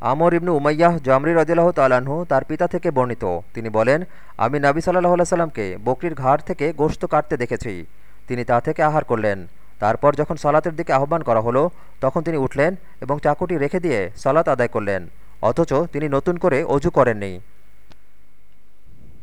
আমর ইবনু উমাইয়াহ জামরি রদিল্লাহ তালাহু তার পিতা থেকে বর্ণিত। তিনি বলেন, আমি নাবি সাল্লাহ সাল্লামকে বকরির ঘাড় থেকে গোশত কাটতে দেখেছি। তিনি তা থেকে আহার করলেন। তারপর যখন সালাতের দিকে আহ্বান করা হলো, তখন তিনি উঠলেন এবং চাকুটি রেখে দিয়ে সালাত আদায় করলেন। অথচ তিনি নতুন করে অজু করেননি।